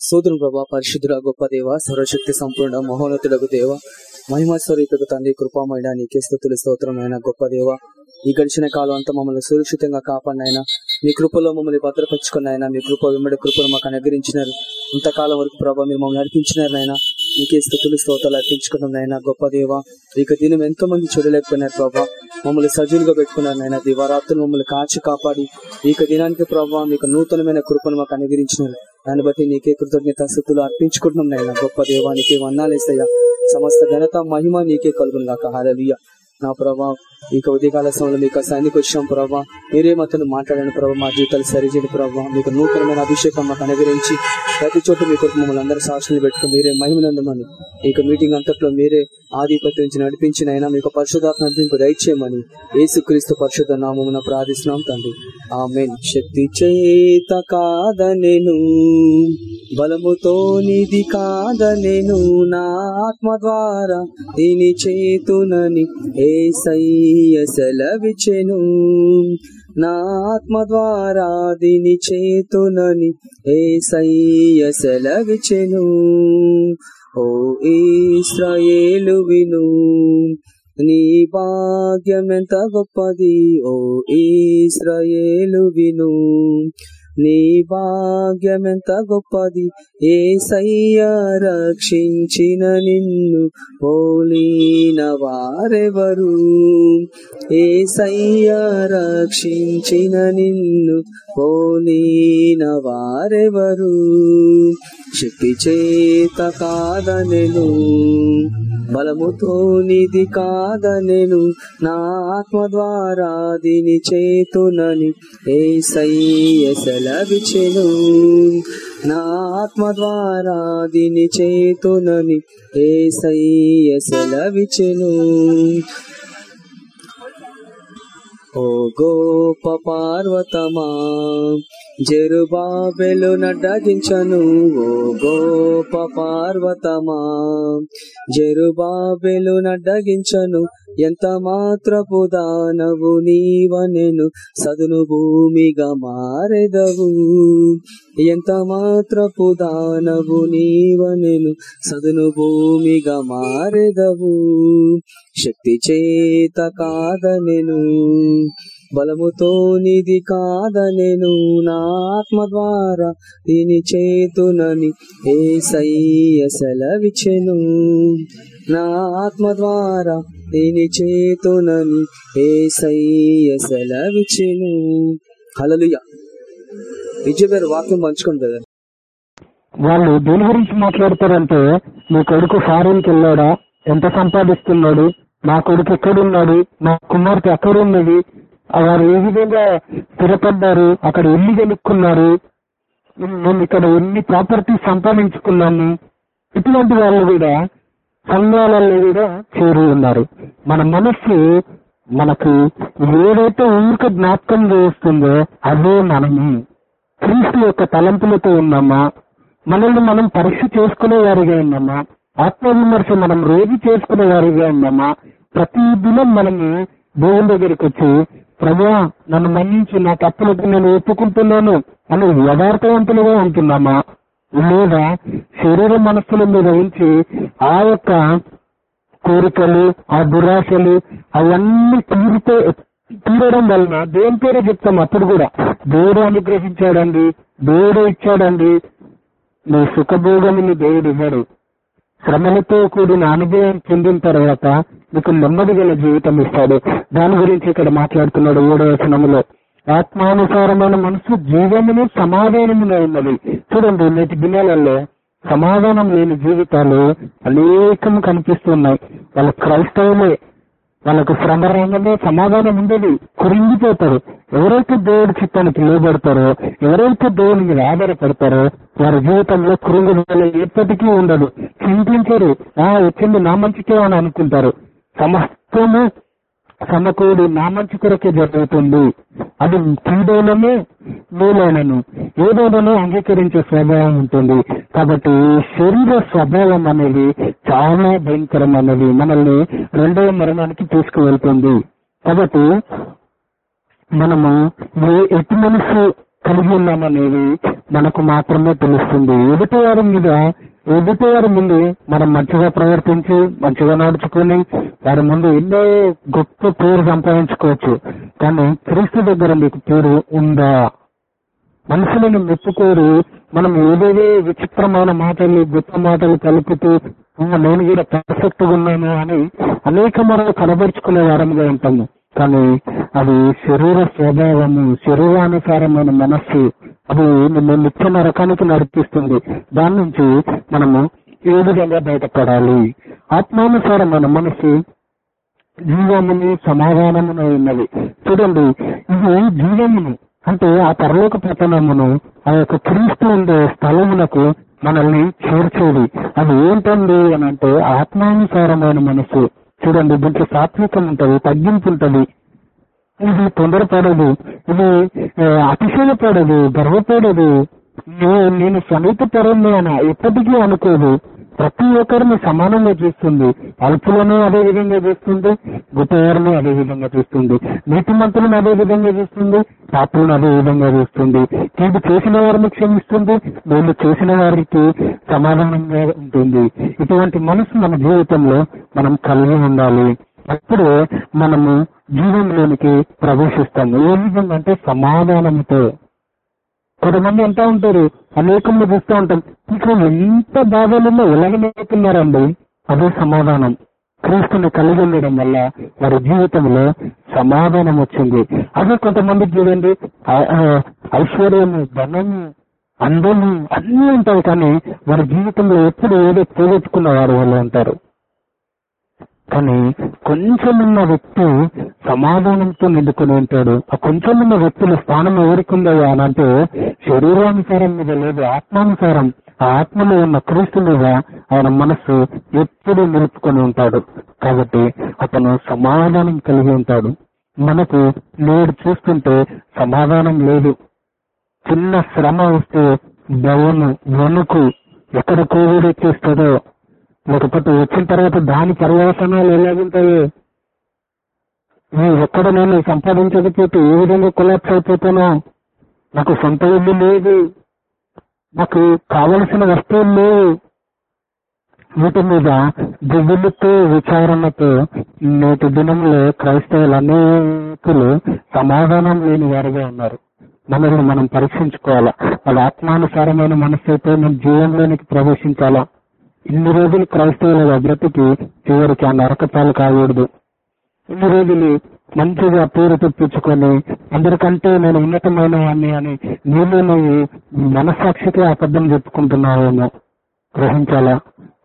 సోదరుని ప్రభా పరిశుద్ధుల గొప్ప దేవ సర్వశక్తి సంపూర్ణ మహోన్నతులకు దేవ మహిమ స్వరూపకు తండ్రి కృపామైన నీకే స్థుతులు స్తోత్రమైన గొప్ప దేవ. ఈ గడిచిన కాలం అంతా మమ్మల్ని సురక్షితంగా కాపాడినైనా మీ కృపలో మమ్మల్ని భద్రపరుచుకున్నాయినా. మీ కృప వెంబడి కృపను మాకు అనుగ్రహించినారు. ఇంతకాలం వరకు ప్రభావ మీరు మమ్మల్ని నడిపించినారు నాయన నీకే స్థుతులు స్తోతాలు అర్పించుకున్నాం గొప్ప దేవ. ఇక దినం ఎంతో మంది చూడలేకపోయినారు ప్రభా. మమ్మల్ని సజీలుగా పెట్టుకున్నారు నాయన దివారాత్రులు మమ్మల్ని కాచి కాపాడి ఇక దినానికి ప్రభావ మీకు నూతనమైన కృపను మాకు అనుగ్రహించినారు. దాన్ని బట్టి నీకే కృతజ్ఞత స్థుతులు అర్పించుకుంటున్నాం నాయన. గొప్ప దేవానికి వన్నాలేసయ్యా సమస్త ఘనత మహిమ నీకే కలుగునుగాక. గాక నా ప్రభా ఇంకా ఉదయకాల సమయంలో మీకు సైనికి వచ్చాం ప్రభా. మీరే మాతో మాట్లాడాను ప్రభావ మా జీవితాలు సరిచేయని ప్రభావ మీకు నూతనమైన అభిషేకం మాకు అనుగ్రహించి ప్రతి చోట మీ కొరకు మమ్మల్ని అందరూ సాక్షులు పెట్టుకుని మీరే మహిమనందమని ఇక మీటింగ్ అంతట్లో మీరే ఆధిపత్యం నుంచి నడిపించిన అయినా మీకు పరిశుధాత్మ నడిపింపు దయచేయమని ఏసుక్రీస్తు పరిశుద్ధ నామమున ప్రార్థిస్తున్నాం తండ్రి. ఆమె శక్తి చేత కాదనెను బలముతో నిధి కాదనెను నా ఆత్మ ద్వారా దీని చేతునని ఏ సెలవిచెను నా ఆత్మ ద్వారా దిని చేతునని ఏ సెలవిచెను ఓ ఈశ్రయేలు విను నీ భాగ్యం ఎంత గొప్పది. ఓ ఈశ్రయేలు విను నీ భాగ్యం ఎంత గొప్పది. ఏ సయ్య రక్షించిన నిన్ను పోలిన వారెవరు? ఏ సయ్య రక్షించిన నిన్ను పోలిన వారెవరు? శక్తి చేత కాదనెను బలముతో నిధి కాదనెను నా ఆత్మ ద్వారా దీని చేతునని ఏ సెలవిచెను నా ఆత్మ ద్వారా దీని చేతునని ఏ సెలవిచెను ఓ గోప పార్వతమా జరుబాబెలు నడ్డగించను. ఓ గోప పార్వతమా జరుబాబెలు నడ్డగించను. ఎంత మాత్రపు దానవు నీవనెను సదును భూమిగా మారెదవు ఎంత మాత్రపు దానవు నీవనెను సదును భూమిగా మారెదవు శక్తి చేత కాదనెను బలముతో నిధి కాదనెను నా ఆత్మ ద్వారా దీని చేతునని ఏ సెలవిచెను నా ఆత్మ ద్వారా దీని చేతునని ఏ సెలవిచెను హలలుయ విజయగారు వాక్యం పంచుకోండి కదా వాళ్ళు దేని గురించి మాట్లాడతారంటే మీ కొడుకు ఫారెన్కి వెళ్ళాడా? ఎంత సంపాదిస్తున్నాడు? నా కొడుకు ఎక్కడున్నాడు? నా కుమార్తె ఎక్కడున్నది? వారు ఏ విధంగా స్థిరపడ్డారు? అక్కడ ఎన్ని గెలుక్కున్నారు? మేము ఇక్కడ ఎన్ని ప్రాపర్టీస్ సంపాదించుకున్నాము ఇటువంటి వాళ్ళు కూడా సంఘాలలో కూడా చేరి ఉన్నారు. మన మనస్సు మనకు ఏదైతే ఊరిక జ్ఞాపకం చేస్తుందో అదే మనము. క్రీస్తు యొక్క తలంపులతో ఉన్నామా? మనల్ని మనం పరీక్ష చేసుకునే వారిగా ఉన్నామా? ఆత్మవిమర్శ మనం రోజు చేసుకునే వారిగా ఉన్నామా? ప్రతి దినం మనము దేవుని దగ్గరికి వచ్చి ప్రభా నన్ను మన్నించి నా తప్పులకు నేను ఒప్పుకుంటున్నాను అని యథార్థవంతులుగా ఉంటున్నామా లేదా శరీర మనస్సుల మీద ఉంచి ఆ యొక్క కోరికలు ఆ దురాశలు అవన్నీ తీరితే తీరడం వలన దేవుని పేరే చెప్తాం అప్పుడు కూడా? దేవుడు అనుగ్రహించాడండి దేవుడు ఇచ్చాడండి. నీ సుఖభోగముని దేవుడు ఇవ్వడు. శ్రమలతో కూడిన అనుభవం చెందిన తర్వాత మీకు నెమ్మది గల జీవితం ఇస్తాడు. దాని గురించి ఇక్కడ మాట్లాడుతున్నాడు ఏడవ వచనములో ఆత్మానుసారమైన మనసు జీవమును సమాధానమునే ఉన్నది. చూడండి నేటి దినాలలో సమాధానం లేని జీవితాలు అనేకం కనిపిస్తున్నాయి. వాళ్ళ క్రైస్తవులే వాళ్ళకు శ్రమ సమాధానం ఉండదు కురింగిపోతారు. ఎవరైతే దేవుడి చిత్తానికి లోబడతారో ఎవరైతే దేవుని మీద ఆధారపడతారో వారి జీవితంలో కురుంగు ఎప్పటికీ ఉండదు. చింతించరు. ఆ వచ్చింది నా మంచికే అని అనుకుంటారు. సమస్తము సమకూడి నా మంచి కొరకే జరుగుతుంది. అది కీడోనమే మేలైనను. ఏదైనాను అంగీకరించే స్వభావం ఉంటుంది. కాబట్టి శరీర స్వభావం అనేది చాలా భయంకరమైనది. మనల్ని రెండవ మరణానికి తీసుకువెళ్తుంది. కాబట్టి మనము ఏ ఎట్టి మనసు కలిగి ఉన్నామనేది మనకు మాత్రమే తెలుస్తుంది. ఎదుటి వారి మీద ఎదుటి వారి ముందు మనం మంచిగా ప్రవర్తించి మంచిగా నడుచుకుని వారి ముందు ఎన్నో గొప్ప పేరు సంపాదించుకోవచ్చు. కానీ క్రీస్తు దగ్గర మీకు పేరు ఉందా? మనుషులను మెప్పుకోరు. మనం ఏదేదో విచిత్రమైన మాటలు గొప్ప మాటలు కలుపుతూ నేను కూడా పర్ఫెక్ట్గా ఉన్నాను అని అనేక మనం కనబరుచుకునే వారముగా ఉంటాము. కానీ అది శరీర స్వభావము శరీరానుసారమైన మనస్సు. అది నిన్ను నిత్యమ రకానికి నడిపిస్తుంది. దాని నుంచి మనము ఏ విధంగా బయటపడాలి? ఆత్మానుసారమైన మనసు జీవముని సమాధానమును ఉన్నది చూడండి ఇది జీవమును అంటే ఆ పరలోక పతనమును ఆ యొక్క క్రీస్తు ఉండే స్థలమునకు మనల్ని చేర్చేది. అది ఏంటండి అని అంటే ఆత్మానుసారమైన మనసు చూడండి దీంట్లో సాత్వికం ఉంటది తగ్గింపు ఉంటది. ఇది తొందరపడదు. ఇది అతిశయపడదు గర్వపడదు. నేను సమీప పరుణ్ణి ఎప్పటికీ అనుకోదు. ప్రతి ఒక్కరిని సమానంగా చూస్తుంది. అల్పులను అదే విధంగా చూస్తుంది. గొప్పవారిని అదే విధంగా చూస్తుంది. నీతిమంతులను అదే విధంగా చూస్తుంది. పాపులను అదే విధంగా చూస్తుంది. కీడు చేసిన వారిని క్షమిస్తుంది. వీళ్ళు చేసిన వారికి సమాధానంగా ఉంటుంది. ఇటువంటి మనసు మన జీవితంలో మనం కలిగి ఉండాలి. అప్పుడే మనము జీవంలోనికి ప్రవేశిస్తాము. ఏ విధంగా అంటే సమాధానంతో. కొంతమంది అంటా ఉంటారు అనేకంగా చూస్తూ ఉంటాం. ఇక్కడ ఎంత బాధలున్నా ఎలాగనేస్తున్నారండి అదే సమాధానం. క్రీస్తుని కలిగి ఉండడం వల్ల వారి జీవితంలో సమాధానం వచ్చింది. అదే కొంతమంది చూడండి ఐశ్వర్యము ధనము అందము అన్నీ ఉంటాయి కానీ వారి జీవితంలో ఎప్పుడు ఏదో పోగొట్టుకున్న వారు వాళ్ళు ఉంటారు. కానీ కొంచెం ఉన్న వ్యక్తి సమాధానంతో నిండుకొని ఉంటాడు. ఆ కొంచెం ఉన్న వ్యక్తుల స్థానం ఎవరికుందో అని అంటే శరీరానుసారం మీద లేదు ఆత్మానుసారం. ఆ ఆత్మలో ఉన్న క్రీస్తు మీద ఆయన మనస్సు ఎప్పుడూ నిలుపుకొని ఉంటాడు. కాబట్టి అతను సమాధానం కలిగి ఉంటాడు. మనకు నేడు చూస్తుంటే సమాధానం లేదు. చిన్న శ్రమ వస్తే బవను వణుకు ఎక్కడ కోవిడ్ వచ్చేస్తుందో లేకపోతే వచ్చిన తర్వాత దాని పర్యవసనాలు ఎలాగుంటాయి నేను ఎక్కడ నేను సంపాదించకపోతే ఏ విధంగా కొలాప్స్ అయిపోతానో? నాకు సొంత ఇల్లు లేదు. నాకు కావలసిన వస్తువులు లేవు. వీటి మీద దిగులుతో విచారణతో నేటి దినంలో క్రైస్తవులు అనేకులు సమాధానం లేని వారుగా ఉన్నారు. మనల్ని మనం పరీక్షించుకోవాలా? వాళ్ళ ఆత్మానుసారమైన మనస్సు అయితే మన జీవంలోనికి ప్రవేశించాలా? ఇన్ని రోజులు క్రైస్తవుల బ్రతికి చివరికి ఆ నరకపాలు కాకూడదు. ఇన్ని రోజులు మంచిగా పేరు తెప్పించుకొని అందరికంటే నేను ఉన్నతమైన వాడిని అని నీళ్ళు నువ్వు మనసాక్షికి అబద్ధం చెప్పుకుంటున్నావేమో. గ్రహించాలా?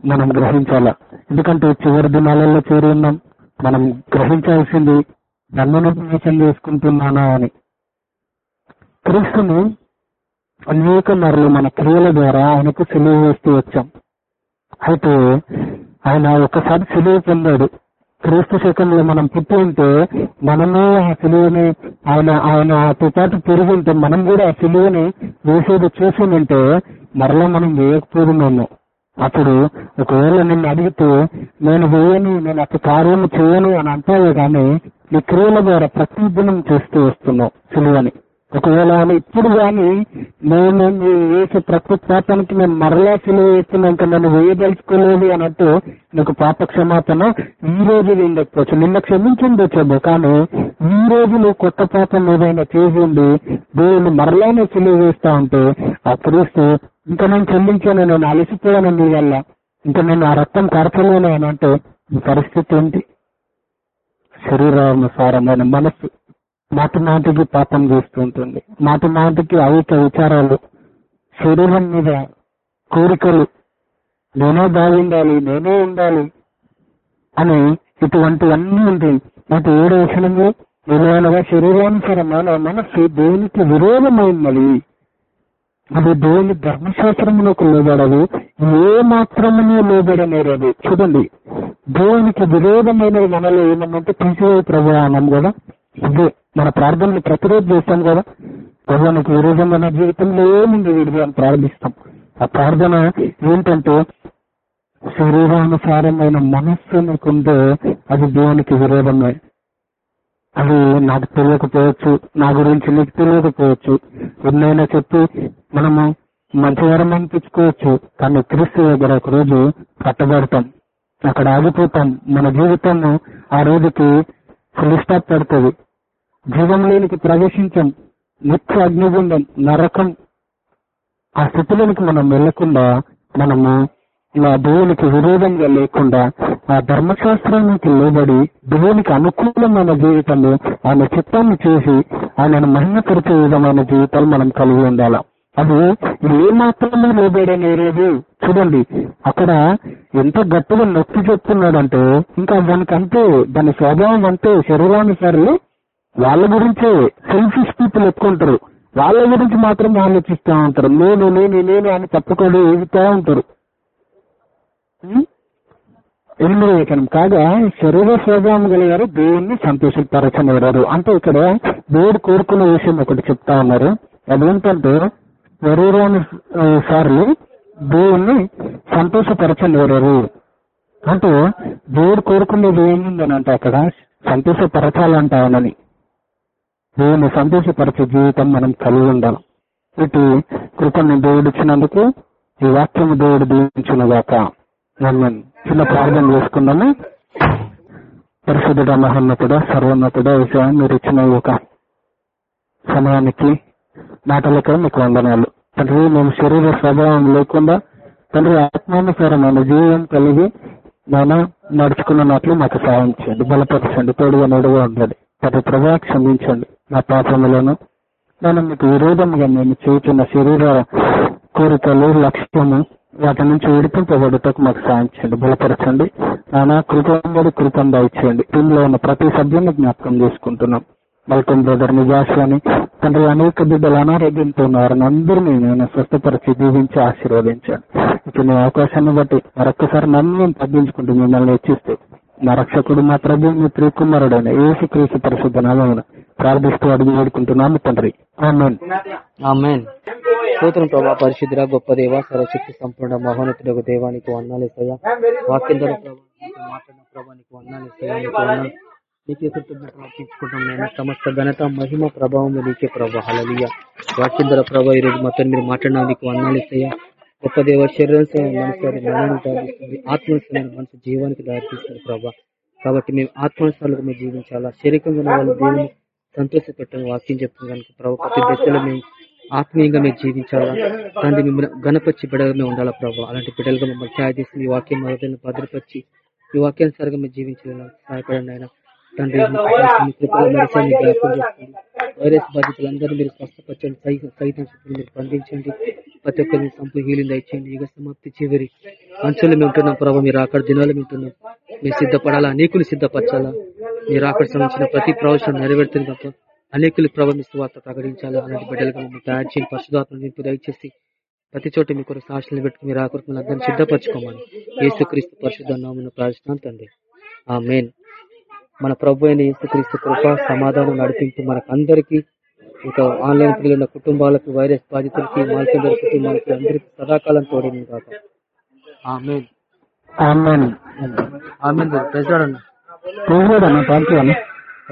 మనం గ్రహించాలా? ఎందుకంటే చివరి దినాలలో చేరి ఉన్నాం. మనం గ్రహించాల్సింది నన్ను మోసం చేసుకుంటున్నానా అని. క్రీస్తుని అనేక మరలు మన క్రియల ద్వారా ఆయనకు సెలవు వేస్తూ వచ్చాం. అయితే ఆయన ఒకసారి సెలవు పొందాడు. క్రీస్తు శకంలో మనం పుట్టి ఉంటే మనమే ఆ సిలువని ఆయన ఆయన తో పాటు పెరిగి ఉంటే మనం కూడా ఆ సిలువని వేసేది చూసి ఉంటే మరలా మనం వేయకపోతున్నాము అప్పుడు ఒకవేళ నిన్ను అడిగితే నేను వేయను నేను అటు కార్యము చేయను అని అంటావే కానీ నీ క్రియల ద్వారా ప్రతి చేస్తూ వస్తున్నావు సిలువని. ఒకవేళ ఆమె ఇప్పుడు కానీ మేము నువ్వు వేసే ప్రతి పాపానికి నేను మరలా సిలువ వేస్తున్నాక నన్ను వేయదలుచుకోలేదు అన్నట్టు నీకు పాప క్షమాపణ ఈ రోజు ఉండకపోవచ్చు నిన్న క్షమించుండొచ్చేమో కానీ ఈ రోజు నువ్వు కొత్త పాపం ఏదైనా చేసి ఉండి దేవుని మరలా నువ్వు సిలువ వేస్తా ఉంటే ఆ క్రీస్తు ఇంకా నేను క్షమించాను నేను అలసిపోయాను నీ వల్ల. ఇంకా నేను ఆ రక్తం కరచలేను అని అంటే ఈ పరిస్థితి ఏంటి? శరీరానుసారమైన మనస్సు. మాటి మాటికి పాపం చేస్తూ ఉంటుంది. మాటి అవిక విచారాలు. శరీరం మీద కోరికలు. నేనే బాగుండాలి నేనే ఉండాలి అని ఇటువంటివన్నీ ఉంటాయి. నాకు ఏడు విషయంలో నిలవనగా శరీరానుసారమైన మనస్సు దేవునికి విరోధమైనది అది దేవుని ధర్మశాస్త్రములకు లోబడదు. ఏ మాత్రమే లోబడనేది చూడండి. దేవునికి విరోధమైనది మనలో ఏమన్నంటే తీసివేయ ప్రభు అన్నాం కూడా ఇదే మన ప్రార్థనలు ప్రతిరోజు చేస్తాం కదా. ప్రభునికి విరోధమైన జీవితంలో ఏముంది వీడిది అని ఆ ప్రార్థన ఏంటంటే శరీరానుసారమైన మనస్సు నీకుంటే అది దేవునికి విరోధమే. అది నాకు తెలియకపోవచ్చు నా గురించి నీకు తెలియకపోవచ్చు. ఎన్నైనా చెప్పి మనము మంచివారం అనిపించుకోవచ్చు కానీ క్రీస్తు దగ్గర ఒక రోజు పట్టబడతాం అక్కడ ఆగిపోతాం. మన జీవితం ఆ రోజుకి ఫుల్ స్టాప్ పడుతుంది. లేనికి ప్రవేశించం నిత్య అగ్నిగుండం నరకం. ఆ స్థితిలోనికి మనం వెళ్ళకుండా మనము ఇలా దేవునికి విరోధంగా లేకుండా ఆ ధర్మశాస్త్రానికి లోబడి దేవునికి అనుకూలమైన జీవితంలో ఆయన చిత్తాన్ని చేసి ఆయనను మహిమపరిచే విధమైన జీవితాలు మనం కలిగి ఉండాలి? అది ఏ మాత్రమే లోబడని లేదు. చూడండి అక్కడ ఎంత గట్టిగా నొక్కి చెప్తున్నాడంటే ఇంకా దానికంటే దాని స్వభావం అంటే శరీరానుసారులు వాళ్ళ గురించే సెల్ఫిష్ పీపుల్ ఎక్కుంటారు వాళ్ళ గురించి మాత్రం ఆలోచిస్తూ ఉంటారు. నేను నేను నేను అని తప్పకుండా ఎగుతూ ఉంటారు. ఉం? వచనం కాగా శరీర స్వభావం కలిగారు దేవుణ్ణి సంతోషపరచనివ్వరు అంటే ఇక్కడ దేవుడు కోరుకున్న విషయం ఒకటి చెప్తా ఉన్నారు. అదేంటంటే శరీరాన్ని ఆ, సార్లు దేవుణ్ణి సంతోషపరచలేరు. అంటే దేవుడు కోరుకునేది ఏముందని అంటే అక్కడ? సంతోషపరచాలంట ఆయనని దేవుని సంతోషపరిచే జీవితం మనం కలిగి ఉండాలి. ఇటు కృపను దేవుడు ఇచ్చినందుకు ఈ వాక్యం దేవుడు దీవించునుగాక. నన్ను చిన్న ప్రార్థన చేసుకుందాము. పరిశుద్ధుడ మహోన్నతుడ సర్వోన్నతుడ విషయం మీరు ఇచ్చిన ఈ ఒక సమయానికి మాటలకే మీకు వందనాలు తండ్రి మేము శరీర స్వభావం లేకుండా తండ్రి ఆత్మానుసారమైన జీవం కలిగి నాన్న నడుచుకున్నట్లు మాకు సహాయం చేయండి. బలపరచండి. తోడుగా నడుగా ఉండండి. తండ్రి ప్రభా క్షమించండి. నా పాపములను నేను మీకు విరోధంగా మేము చేస్తున్న శరీర కోరికలు లక్ష్యము వాటి నుంచి విడిపింపబడుటకు మాకు సాయం చేయండి. బలపరచండి. నానా కృతంబడి కృతం దయచేయండి. టీంలో ఉన్న ప్రతి సభ్యుని జ్ఞాపకం చేసుకుంటున్నాం. వెల్కమ్ బ్రదర్ నిజాస్ అని తండ్రి అనేక బిడ్డలు అనారోగ్యంతో ఉన్నారని అందరినీ నేను స్వస్థపరిచి దీవించి ఆశీర్వదించాను. ఇప్పుడు నీ అవకాశాన్ని బట్టి మరొక్కసారి నన్ను నేను తగ్గించుకుంటూ మిమ్మల్ని హెచ్చిస్తూ నా రక్షకుడు మా ప్రభు మీ ప్రియకుమారుడైన ఏసు క్రీస్తు పరిశుద్ధ నామమున ప్రార్థిస్తూ అడిగి వేడుకుంటున్నాను తండ్రి. ఆమేన్. ఆమెన్. సూత్రం ప్రభా పరిశుద్ధ గొప్ప దేవ సర్వశక్తి సంపూర్ణ మహోన్నతుడు దేవానికి వందాలు ఇస్తాయా? వాక్యం ద్వారా మాట్లాడిన నీకే కృతజ్ఞతలు అర్పించుకుంటాం నేను సమస్త ఘనత మహిమ ప్రభావం నీకే ప్రభావ హలలియ వాక్యం ద్వారా ప్రభా ఈ రోజు మొత్తం మీరు మాట్లాడినా నీకు వందాలు ఇస్తాయా గొప్ప దేవ శరీరం మనసు మరణాన్ని దారిస్తుంది. మనసు జీవానికి దారితీస్తుంది ప్రభా. కాబట్టి మేము ఆత్మస్థానాలకు మేము జీవించాలా? శరీరంగా ఉన్న వాళ్ళు దేవుని సంతోషపెట్టని వాక్యం చెప్తుంది కనుక ప్రభావ ప్రతి దశలో మేము ఆత్మీయంగా మేము జీవించాలా? దాన్ని మిమ్మల్ని గణపరిచి బిడ్డగా మేము ఉండాలా ప్రభావ అలాంటి బిడ్డలుగా మమ్మల్ని ఛాయ చేసి ఈ వాక్యం మరొకరిని భద్రపరిచి ఈ వాక్యానుసారంగా మేము జీవించాలని సహాయపడండి ఆయన తండ్రి మీ కృపలో మరిసాన్ని జ్ఞాపకం చేసుకోండి వైరస్ బాధితులందరూ మీరు స్వస్థపరచండి సైతం శక్తిని మీరు బంధించండి ప్రతి ఒక్కరిని సంపూర్ణ హీలింగ్ ఇచ్చేయండి యుగ సమాప్తి చివరి అంచులు మేము ఉంటున్నాం. ప్రభావ మీరు అక్కడ దినాలు ఉంటున్నాం. మీరు సిద్ధపడాలా? అనేకులు సిద్ధపరచాలా? మీరు అక్కడ సంబంధించిన ప్రతి ప్రవచనం నెరవేరుతుంది తప్ప అనేకులు ప్రభావిస్తూ వార్త ప్రకటించాలా? అలాంటి బిడ్డలుగా మమ్మల్ని తయారు చేయండి. పరిశుధాత్మ నింపు దయచేసి ప్రతి చోట మీ కొరకు సాక్షులను పెట్టుకుని మీరు మమ్మల్ని అందరినీ సిద్ధపరచుకోమని. యేసుక్రీస్తు పరిశుద్ధ నామమున ప్రార్థిస్తున్నాను తండ్రి. ఆ మెయిన్ మన ప్రభు అయిన యేసుక్రీస్తు కృప సమాధానం నడిపింపు మనకు అందరికీ ఇంకా ఆన్లైన్ పిల్లలు ఉన్న కుటుంబాలకు వైరస్ బాధితులకి మాల్కందరి కుటుంబాలకి అందరికి సదాకాలం తోడేది కాక ఆమెన్. ఆమెన్. ఆమెన్. ప్రెసిడెంట్ అన్న.